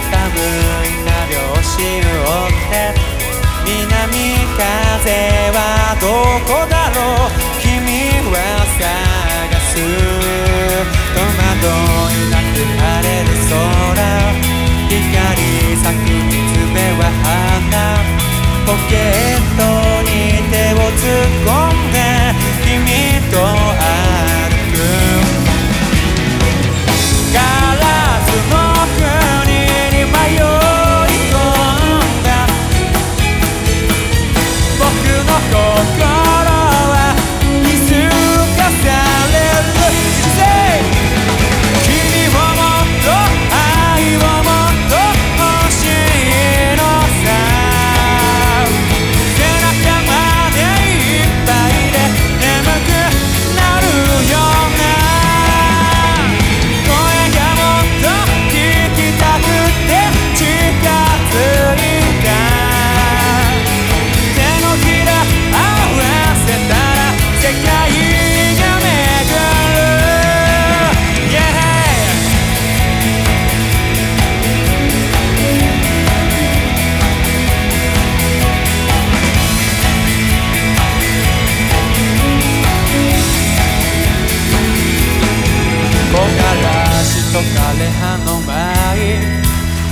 てる鳥の群れ傾いな両親を追って南風はどこだろう君は探す。戸惑いなく晴れる空。光咲く水辺は花。ポケ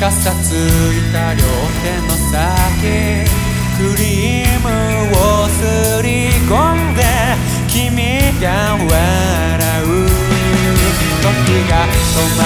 傘ついた両手の先。クリームをすり込んで君が笑う。時が止まる。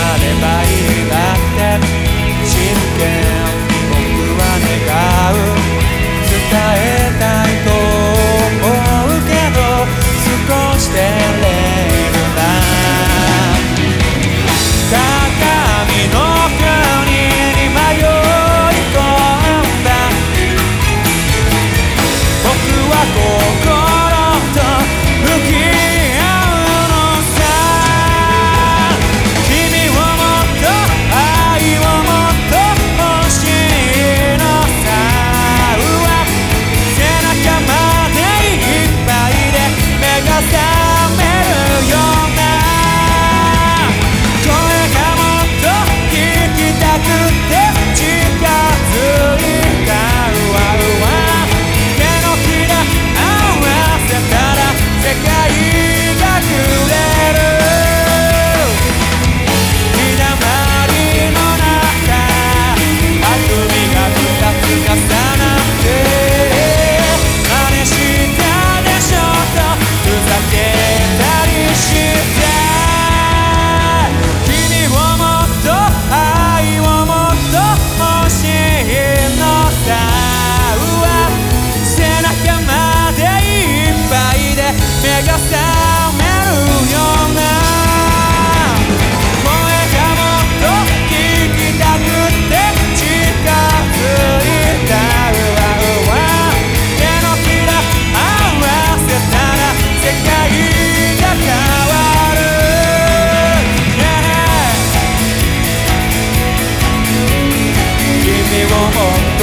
がえめ」「もっと聞きたくて近づいた」「うわうわ」「手のひら合わせたら世界が変わる」「君をもっと」